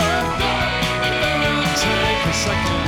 I'll take a second.